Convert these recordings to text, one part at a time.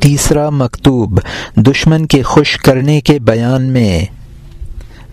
تیسرا مکتوب دشمن کے خوش کرنے کے بیان میں۔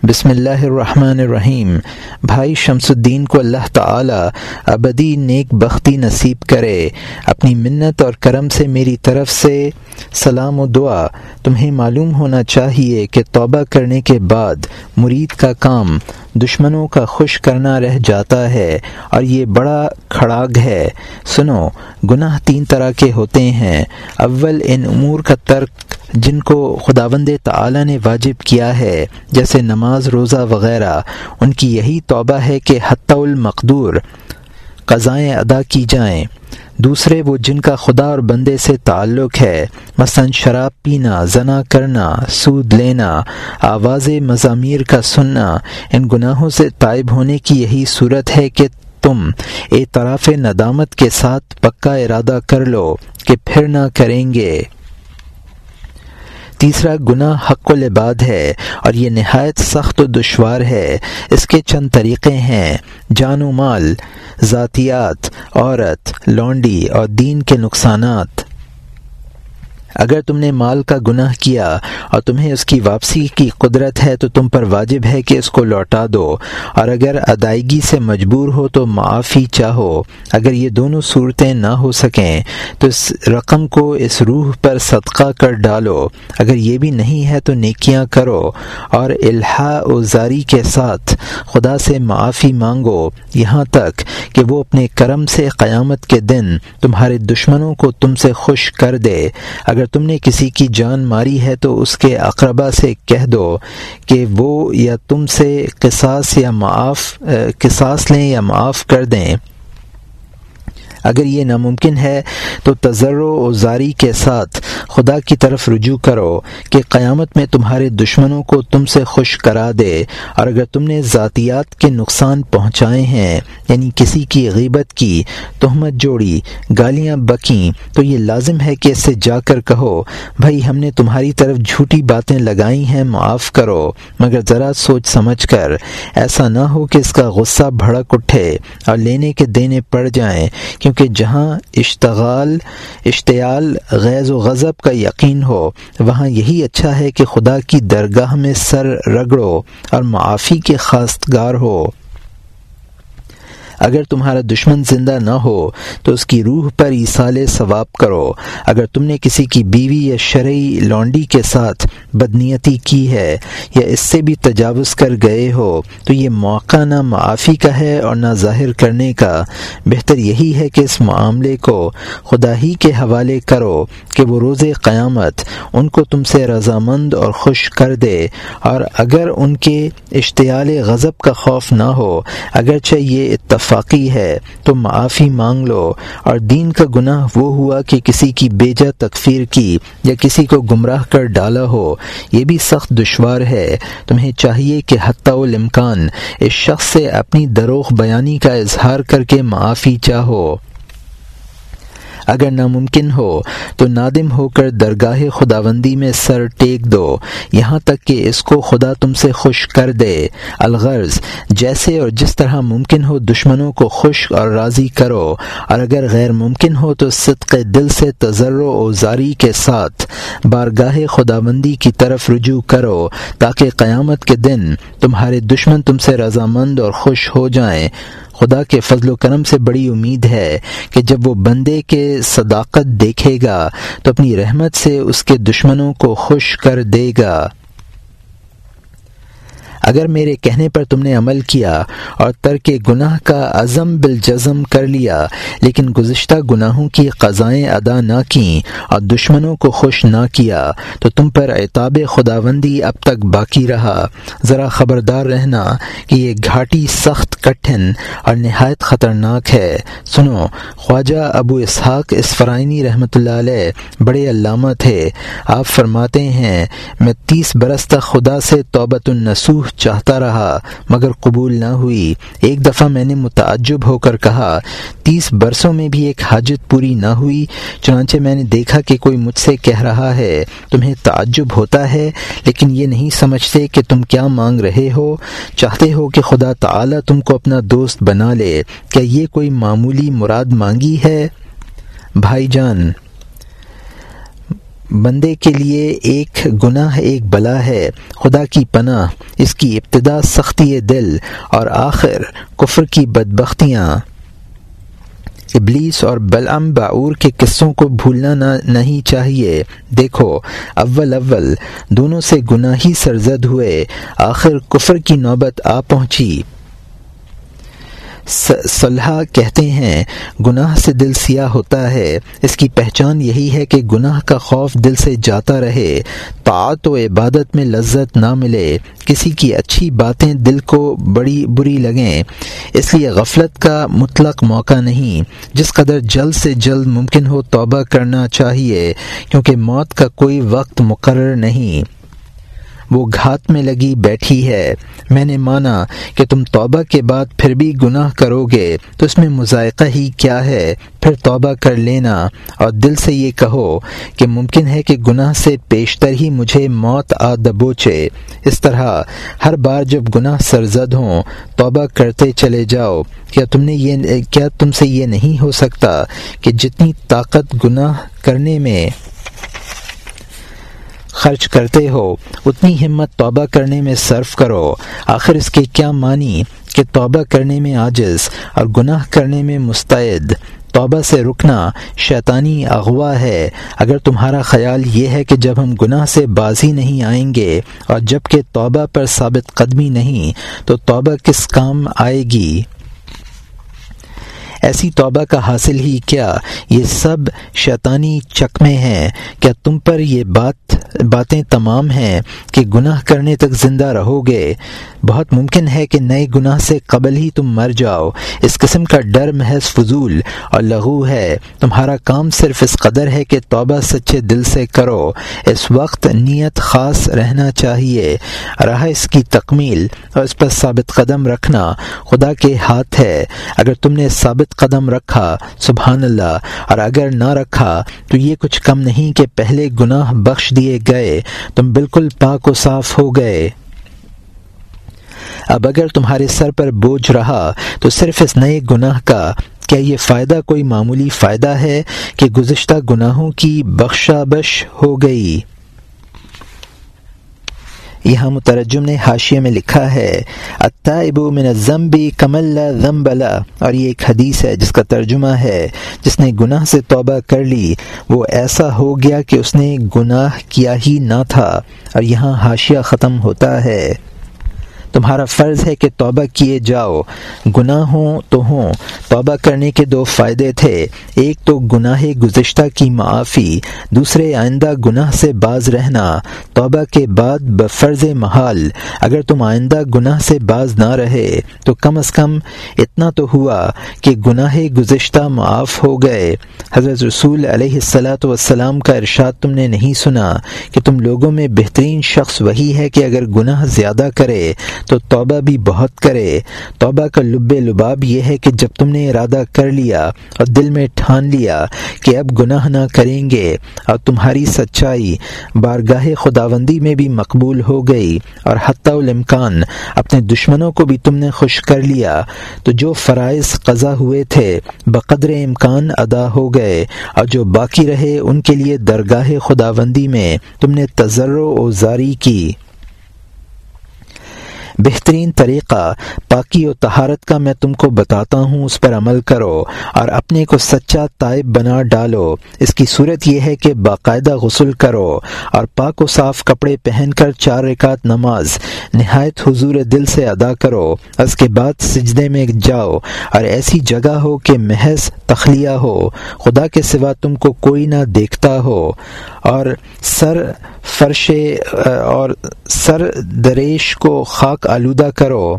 بسم اللہ الرحمن الرحیم۔ بھائی شمس الدین کو اللہ تعالی ابدی نیک بختی نصیب کرے، اپنی منت اور کرم سے میری طرف سے سلام و دعا۔ تمہیں معلوم ہونا چاہیے کہ توبہ کرنے کے بعد مرید کا کام دشمنوں کا خوش کرنا رہ جاتا ہے اور یہ بڑا کھڑاگ ہے۔ سنو، گناہ تین طرح کے ہوتے ہیں۔ اول، ان امور کا ترک جن کو خداوند تعالی نے واجب کیا ہے، جیسے نماز، روزہ وغیرہ، ان کی یہی توبہ ہے کہ حتی المقدور قضائیں ادا کی جائیں۔ دوسرے، وہ جن کا خدا اور بندے سے تعلق ہے، مثلا شراب پینا، زنا کرنا، سود لینا، آواز مضامیر کا سننا، ان گناہوں سے طائب ہونے کی یہی صورت ہے کہ تم اعتراف ندامت کے ساتھ پکا ارادہ کر لو کہ پھر نہ کریں گے۔ تیسرا گناہ حق العباد ہے اور یہ نہایت سخت و دشوار ہے۔ اس کے چند طریقے ہیں۔ جان و مال، ذاتیات، عورت، لونڈی اور دین کے نقصانات۔ اگر تم نے مال کا گناہ کیا اور تمہیں اس کی واپسی کی قدرت ہے تو تم پر واجب ہے کہ اس کو لوٹا دو اور اگر ادائیگی سے مجبور ہو تو معافی چاہو۔ اگر یہ دونوں صورتیں نہ ہو سکیں تو اس رقم کو اس روح پر صدقہ کر ڈالو۔ اگر یہ بھی نہیں ہے تو نیکیاں کرو اور الحا و زاری کے ساتھ خدا سے معافی مانگو۔ یہاں تک کہ وہ اپنے کرم سے قیامت کے دن تمہارے دشمنوں کو تم سے خوش کر دے۔ اگر تم نے کسی کی جان ماری ہے تو اس کے اقربا سے کہہ دو کہ وہ یا تم سے قصاص یا معاف قصاص لیں یا معاف کر دیں۔ اگر یہ ناممکن ہے تو تجر و زاری کے ساتھ خدا کی طرف رجوع کرو کہ قیامت میں تمہارے دشمنوں کو تم سے خوش کرا دے اور اگر تم نے ذاتیات کے نقصان پہنچائے ہیں یعنی کسی کی غیبت کی تہمت جوڑی، گالیاں بکیں، تو یہ لازم ہے کہ اس سے جا کر کہو، بھائی ہم نے تمہاری طرف جھوٹی باتیں لگائی ہیں، معاف کرو۔ مگر ذرا سوچ سمجھ کر، ایسا نہ ہو کہ اس کا غصہ بھڑک اٹھے اور لینے کے دینے پڑ جائیں کہ کیونکہ جہاں اشتغال، اشتعال، غیظ و غضب کا یقین ہو، وہاں یہی اچھا ہے کہ خدا کی درگاہ میں سر رگڑو اور معافی کے خاصگار ہو۔ اگر تمہارا دشمن زندہ نہ ہو تو اس کی روح پر ایسال ثواب کرو۔ اگر تم نے کسی کی بیوی یا شرعی لانڈی کے ساتھ بدنیتی کی ہے یا اس سے بھی تجاوز کر گئے ہو تو یہ موقع نہ معافی کا ہے اور نہ ظاہر کرنے کا۔ بہتر یہی ہے کہ اس معاملے کو خدا ہی کے حوالے کرو کہ وہ روز قیامت ان کو تم سے رضامند اور خوش کر دے۔ اور اگر ان کے اشتعال غضب کا خوف نہ ہو، اگرچہ یہ اتفاق فاقی ہے تو معافی مانگ لو۔ اور دین کا گناہ وہ ہوا کہ کسی کی بیجا تکفیر کی یا کسی کو گمراہ کر ڈالا ہو۔ یہ بھی سخت دشوار ہے۔ تمہیں چاہیے کہ حتیٰ الامکان اس شخص سے اپنی دروغ بیانی کا اظہار کر کے معافی چاہو۔ اگر ناممکن ہو تو نادم ہو کر درگاہ خداوندی میں سر ٹیک دو۔ یہاں تک کہ اس کو خدا تم سے خوش کر دے۔ الغرض، جیسے اور جس طرح ممکن ہو دشمنوں کو خوش اور راضی کرو۔ اور اگر غیر ممکن ہو تو صدق دل سے تجر و زاری کے ساتھ۔ بارگاہ خداوندی کی طرف رجوع کرو تاکہ قیامت کے دن تمہارے دشمن تم سے رضامند اور خوش ہو جائیں۔ خدا کے فضل و کرم سے بڑی امید ہے کہ جب وہ بندے کے صداقت دیکھے گا تو اپنی رحمت سے اس کے دشمنوں کو خوش کر دے گا۔ اگر میرے کہنے پر تم نے عمل کیا اور ترک گناہ کا عزم بالجزم کر لیا، لیکن گزشتہ گناہوں کی قضائیں ادا نہ کیں اور دشمنوں کو خوش نہ کیا، تو تم پر اعتاب خداوندی اب تک باقی رہا۔ ذرا خبردار رہنا کہ یہ گھاٹی سخت کٹھن اور نہایت خطرناک ہے۔ سنو، خواجہ ابو اسحاق اسفرائنی رحمۃ اللہ علیہ بڑے علامہ تھے۔ آپ فرماتے ہیں، میں تیس برس تک خدا سے توبت النسوح چاہتا رہا، مگر قبول نہ ہوئی۔ ایک دفعہ میں نے متعجب ہو کر کہا، تیس برسوں میں بھی ایک حاجت پوری نہ ہوئی، چنانچہ میں نے دیکھا کہ کوئی مجھ سے کہہ رہا ہے، تمہیں تعجب ہوتا ہے، لیکن یہ نہیں سمجھتے کہ تم کیا مانگ رہے ہو۔ چاہتے ہو کہ خدا تعالی تم کو اپنا دوست بنا لے۔ کیا یہ کوئی معمولی مراد مانگی ہے؟ بھائی جان بندے کے لیے ایک گناہ، ایک بلا ہے۔ خدا کی پناہ، اس کی ابتدا سختی دل اور آخر کفر کی بدبختیاں۔ ابلیس اور بلعم باور کے قصوں کو بھولنا نہ، نہیں چاہیے۔ دیکھو، اول اول دونوں سے گناہی سرزد ہوئے۔ آخر کفر کی نوبت آ پہنچی۔ صلحہ کہتے ہیں، گناہ سے دل سیاہ ہوتا ہے۔ اس کی پہچان یہی ہے کہ گناہ کا خوف دل سے جاتا رہے، طاعت و عبادت میں لذت نہ ملے۔ کسی کی اچھی باتیں دل کو بڑی بری لگیں، اس لیے غفلت کا مطلق موقع نہیں۔ جس قدر جلد سے جلد ممکن ہو توبہ کرنا چاہیے، کیونکہ موت کا کوئی وقت مقرر نہیں۔ وہ گھات میں لگی بیٹھی ہے۔ میں نے مانا کہ تم توبہ کے بعد پھر بھی گناہ کرو گے۔ تو اس میں مذائقہ ہی کیا ہے؟ پھر توبہ کر لینا۔ اور دل سے یہ کہو کہ ممکن ہے کہ گناہ سے پیشتر ہی مجھے موت آ دبوچے۔ اس طرح ہر بار جب گناہ سرزد ہوں، توبہ کرتے چلے جاؤ۔ کیا تم نے یہ کیا تم سے یہ نہیں ہو سکتا کہ جتنی طاقت گناہ کرنے میں خرچ کرتے ہو، اتنی ہمت توبہ کرنے میں صرف کرو۔ آخر اس کے کیا معنی؟ کہ توبہ کرنے میں عاجز اور گناہ کرنے میں مستعد۔ توبہ سے رکنا شیطانی اغوا ہے۔ اگر تمہارا خیال یہ ہے کہ جب ہم گناہ سے بازی نہیں آئیں گے اور جبکہ توبہ پر ثابت قدمی نہیں، تو توبہ کس کام آئے گی؟ ایسی توبہ کا حاصل ہی کیا؟ یہ سب شیطانی چکمے ہیں۔ کیا تم پر یہ بات، باتیں تمام ہیں کہ گناہ کرنے تک زندہ رہو گے؟ بہت ممکن ہے کہ نئے گناہ سے قبل ہی تم مر جاؤ۔ اس قسم کا ڈر محض فضول اور لغو ہے۔ تمہارا کام صرف اس قدر ہے کہ توبہ سچے دل سے کرو۔ اس وقت نیت خاص رہنا چاہیے۔ رہا اس کی تکمیل اور اس پر ثابت قدم رکھنا خدا کے ہاتھ ہے۔ اگر تم نے ثابت قدم رکھا، سبحان اللہ۔ اور اگر نہ رکھا، تو یہ کچھ کم نہیں کہ پہلے گناہ بخش دیے گئے۔ تم بالکل پاک و صاف ہو گئے۔ اب اگر تمہارے سر پر بوجھ رہا تو صرف اس نئے گناہ کا کیا یہ فائدہ کوئی معمولی فائدہ ہے کہ گزشتہ گناہوں کی بخشا بش ہو گئی؟ یہاں مترجم نے حاشیے میں لکھا ہے اتائب من الزمبی کمل ذنبلا اور یہ ایک حدیث ہے جس کا ترجمہ ہے، جس نے گناہ سے توبہ کر لی، وہ ایسا ہو گیا کہ اس نے گناہ کیا ہی نہ تھا، اور یہاں حاشیہ ختم ہوتا ہے۔ تمہارا فرض ہے کہ توبہ کیے جاؤ۔ گناہ ہوں تو ہوں، توبہ کرنے کے دو فائدے تھے۔ ایک تو گناہ گزشتہ کی معافی، دوسرے آئندہ گناہ سے باز رہنا۔ توبہ کے بعد بفرض محال۔ اگر تم آئندہ گناہ سے باز نہ رہے، تو کم از کم اتنا تو ہوا کہ گناہ گزشتہ معاف ہو گئے۔ حضرت رسول علیہ السلاۃ والسلام کا ارشاد تم نے نہیں سنا کہ تم لوگوں میں بہترین شخص وہی ہے کہ اگر گناہ زیادہ کرے تو توبہ بھی بہت کرے۔ توبہ کا لب لباب یہ ہے کہ جب تم نے ارادہ کر لیا اور دل میں ٹھان لیا کہ اب گناہ نہ کریں گے اور تمہاری سچائی بارگاہ خداوندی میں بھی مقبول ہو گئی اور حتی الامکان اپنے دشمنوں کو بھی تم نے خوش کر لیا، تو جو فرائض قضا ہوئے تھے بقدر امکان ادا ہو گئے اور جو باقی رہے ان کے لیے درگاہ خداوندی میں تم نے تجر و زاری کی۔ بہترین طریقہ، پاکی و تہارت کا میں تم کو بتاتا ہوں، اس پر عمل کرو اور اپنے کو سچا طائب بنا ڈالو۔ اس کی صورت یہ ہے کہ باقاعدہ غسل کرو اور پاک و صاف کپڑے پہن کر چار رکعت نماز نہایت حضور دل سے ادا کرو۔ اس کے بعد سجدے میں جاؤ اور ایسی جگہ ہو کہ محض تخلیہ ہو۔ خدا کے سوا تم کو کوئی نہ دیکھتا ہو اور سر فرش اور سر دریش کو خاک آلودہ کرو۔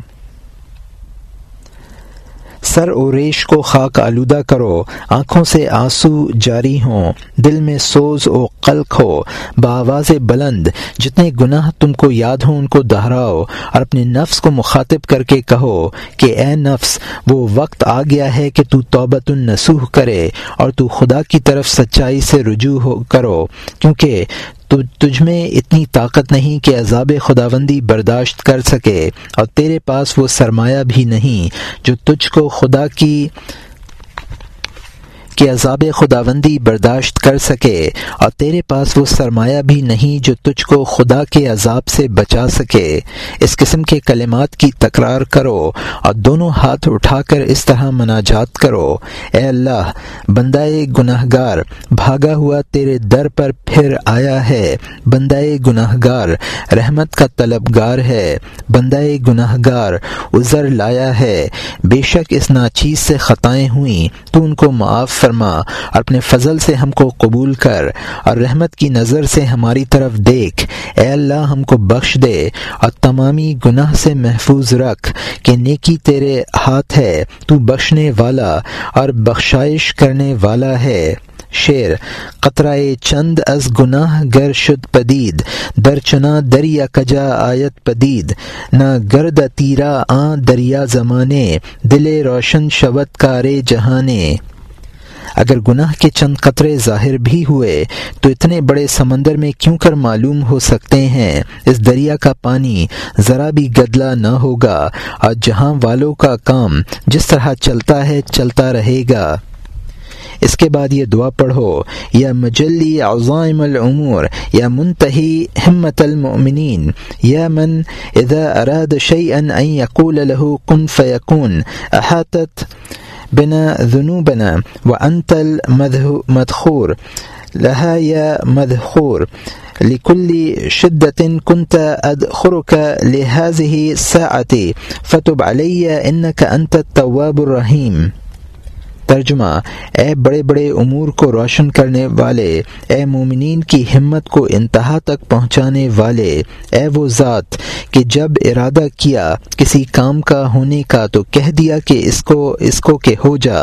سر و ریش کو خاک آلودہ کرو۔ آنکھوں سے آنسو جاری ہوں۔ دل میں سوز و قلق ہو۔ بآواز بلند۔ جتنے گناہ تم کو یاد ہوں ان کو دہراؤ۔ اور اپنے نفس کو مخاطب کر کے کہو کہ اے نفس، وہ وقت آ گیا ہے کہ تو توبت النسوح کرے اور تو خدا کی طرف سچائی سے رجوع کرو۔ کیونکہ تو تجھ میں اتنی طاقت نہیں کہ عذاب خداوندی برداشت کر سکے اور تیرے پاس وہ سرمایہ بھی نہیں جو تجھ کو خدا کی کہ عذاب خداوندی برداشت کر سکے اور تیرے پاس وہ سرمایہ بھی نہیں جو تجھ کو خدا کے عذاب سے بچا سکے۔ اس قسم کے کلمات کی تکرار کرو اور دونوں ہاتھ اٹھا کر اس طرح مناجات کرو۔ اے اللہ بندہ گناہ گار بھاگا ہوا تیرے در پر پھر آیا ہے۔ بندہ گناہ گار رحمت کا طلبگار ہے۔ بندہ گناہ گار ازر لایا ہے۔ بے شک اس ناچیز سے خطائیں ہوئیں، تو ان کو معاف فرما اور اپنے فضل سے ہم کو قبول کر اور رحمت کی نظر سے ہماری طرف دیکھ۔ اے اللہ، ہم کو بخش دے اور تمامی گناہ سے محفوظ رکھ کہ نیکی تیرے ہاتھ ہے، تو بخشنے والا اور بخشائش کرنے والا ہے۔ شیر قطرائے چند از گناہ گر شد پدید درچنا دریا کجا آیت پدید۔ نہ گرد تیرا آ دریا زمانے، دل روشن شوت کارے جہانے۔ اگر گناہ کے چند قطرے ظاہر بھی ہوئے، تو اتنے بڑے سمندر میں کیوں کر معلوم ہو سکتے ہیں؟ اس دریا کا پانی ذرا بھی گدلا نہ ہوگا، اور جہاں والوں کا کام جس طرح چلتا ہے، چلتا رہے گا۔ اس کے بعد یہ دعا پڑھو، یا مجلی عظائم العمور یا منتحی ہمت المؤمنین، یا من اذا اراد شيئا ان يقول له كن فيكون احاطت بنا ذنوبنا وأنت المدخور لها يا مدخور لكل شدة كنت أدخرك لهذه الساعة، فتب علي إنك أنت التواب الرحيم. ترجمہ، اے بڑے بڑے امور کو روشن کرنے والے، اے مومنین کی ہمت کو انتہا تک پہنچانے والے، اے وہ ذات کہ جب ارادہ کیا کسی کام کا ہونے کا تو کہہ دیا کہ اس کو اس کو کہ ہو جا۔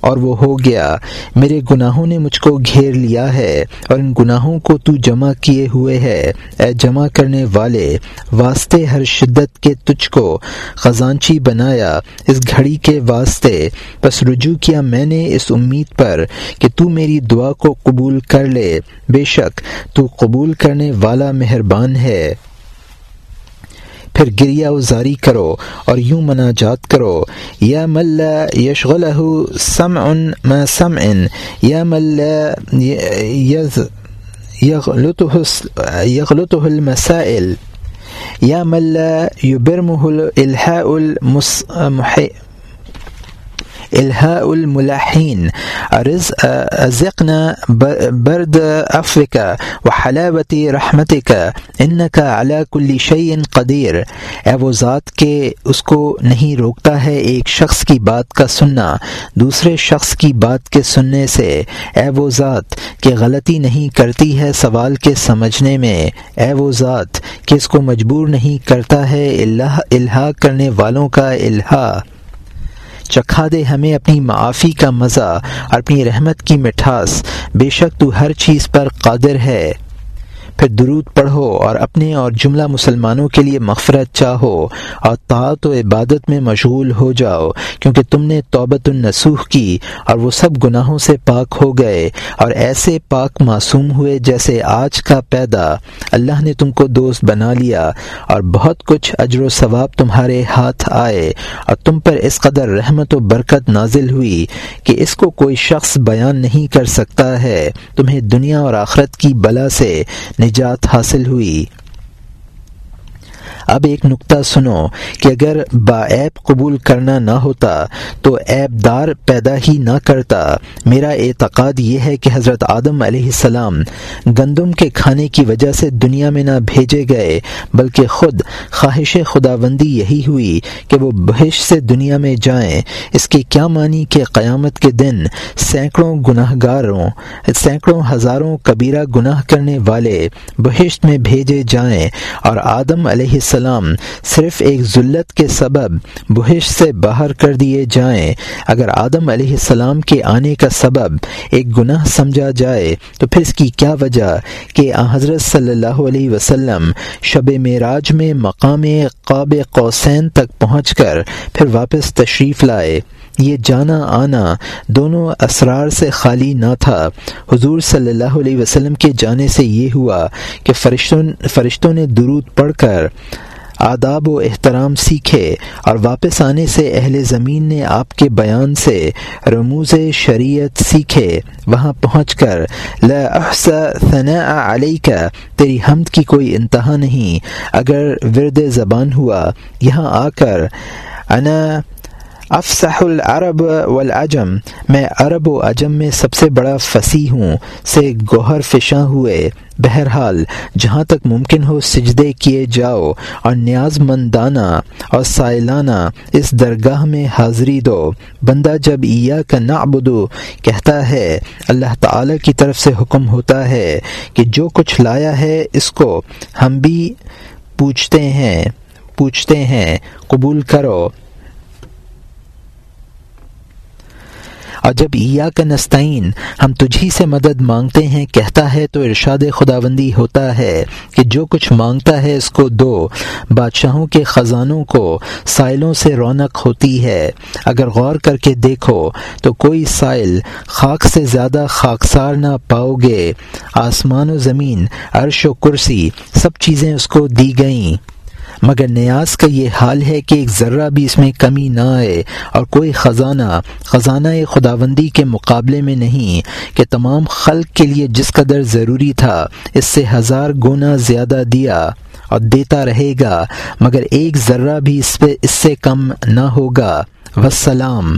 اور وہ ہو گیا۔ میرے گناہوں نے مجھ کو گھیر لیا ہے اور ان گناہوں کو تو جمع کیے ہوئے ہے۔ اے جمع کرنے والے، واسطے ہر شدت کے تجھ کو خزانچی بنایا اس گھڑی کے واسطے۔ بس رجوع کیا میں نے اس امید پر کہ تو میری دعا کو قبول کر لے۔ بے شک تو قبول کرنے والا مہربان ہے۔ پھر گریا ازاری کرو اور یوں مناجات کرو، یا مل یشغل سم ان سم ان یا مل یغلط المسائل، یا مل یبرمہ الحاء المح الهاء الملحين ازقنا برد عفوك وحلاوة رحمتك. انك على كل شيء قدیر اے وہ ذات کے اس کو نہیں روکتا ہے ایک شخص کی بات کا سننا، دوسرے شخص کی بات کے سننے سے۔ اے وہ ذات کہ غلطی نہیں کرتی ہے سوال کے سمجھنے میں۔ اے وہ ذات کہ اس کو مجبور نہیں کرتا ہے اللہ الہا کرنے والوں کا الہا۔ چکھا دے ہمیں اپنی معافی کا مزہ اور اپنی رحمت کی مٹھاس۔ بے شک تو ہر چیز پر قادر ہے۔ پھر درود پڑھو اور اپنے اور جملہ مسلمانوں کے لیے مغفرت چاہو اور طاعت و عبادت میں مشغول ہو جاؤ، کیونکہ تم نے توبت النسوخ کی اور وہ سب گناہوں سے پاک ہو گئے اور ایسے پاک معصوم ہوئے جیسے آج کا پیدا۔ اللہ نے تم کو دوست بنا لیا اور بہت کچھ اجر و ثواب تمہارے ہاتھ آئے اور تم پر اس قدر رحمت و برکت نازل ہوئی کہ اس کو کوئی شخص بیان نہیں کر سکتا ہے۔ تمہیں دنیا اور آخرت کی بلا سے نجات حاصل ہوئی۔ اب ایک نقطہ سنو کہ اگر باعب قبول کرنا نہ ہوتا تو عیب دار پیدا ہی نہ کرتا۔ میرا اعتقاد یہ ہے کہ حضرت آدم علیہ السلام گندم کے کھانے کی وجہ سے دنیا میں نہ بھیجے گئے، بلکہ خود خواہش خداوندی یہی ہوئی کہ وہ بہش سے دنیا میں جائیں۔ اس کی کیا معنی کہ قیامت کے دن سینکڑوں گناہ گاروں سینکڑوں ہزاروں کبیرہ گناہ کرنے والے بہشت میں بھیجے جائیں اور آدم علیہ السلام السلام صرف ایک ذلت کے سبب بحش سے باہر کر دیے جائیں۔ اگر آدم علیہ السلام کے آنے کا سبب ایک گناہ سمجھا جائے، تو پھر اس کی کیا وجہ؟ کہ حضرت صلی اللہ علیہ وسلم شب معراج میں مقام قاب قوسین تک پہنچ کر پھر واپس تشریف لائے۔ یہ جانا آنا دونوں اسرار سے خالی نہ تھا۔ حضور صلی اللہ علیہ وسلم کے جانے سے یہ ہوا کہ فرشتوں فرشتوں نے درود پڑھ کر آداب و احترام سیکھے اور واپس آنے سے اہل زمین نے آپ کے بیان سے رموز شریعت سیکھے۔ وہاں پہنچ کر ثناء علی کا تیری حمد کی کوئی انتہا نہیں۔ اگر ورد زبان ہوا، یہاں آ کر، انا افسح العرب والعجم۔ میں عرب و عجم میں سب سے بڑا فصیح ہوں، سے گوہر فشاں ہوئے۔ بہرحال، جہاں تک ممکن ہو سجدے کیے جاؤ اور نیاز مندانہ اور سائلانہ اس درگاہ میں حاضری دو۔ بندہ جب عیا کا نعبدو کہتا ہے، اللہ تعالی کی طرف سے حکم ہوتا ہے کہ جو کچھ لایا ہے، اس کو ہم بھی پوچھتے ہیں پوچھتے ہیں، قبول کرو۔ اور جب عیا کا نستعین ہم تجھی سے مدد مانگتے ہیں، کہتا ہے تو ارشاد خداوندی ہوتا ہے کہ جو کچھ مانگتا ہے اس کو دو۔ بادشاہوں کے خزانوں کو سائلوں سے رونق ہوتی ہے۔ اگر غور کر کے دیکھو تو کوئی سائل خاک سے زیادہ خاکسار نہ پاؤ گے۔ آسمان و زمین، عرش و کرسی، سب چیزیں اس کو دی گئیں۔ مگر نیاز کا یہ حال ہے کہ ایک ذرہ بھی اس میں کمی نہ آئے اور کوئی خزانہ خزانہ خداوندی کے مقابلے میں نہیں کہ تمام خلق کے لیے جس قدر ضروری تھا، اس سے ہزار گنا زیادہ دیا اور دیتا رہے گا، مگر ایک ذرہ بھی اس پہ، اس سے کم نہ ہوگا۔ وسلام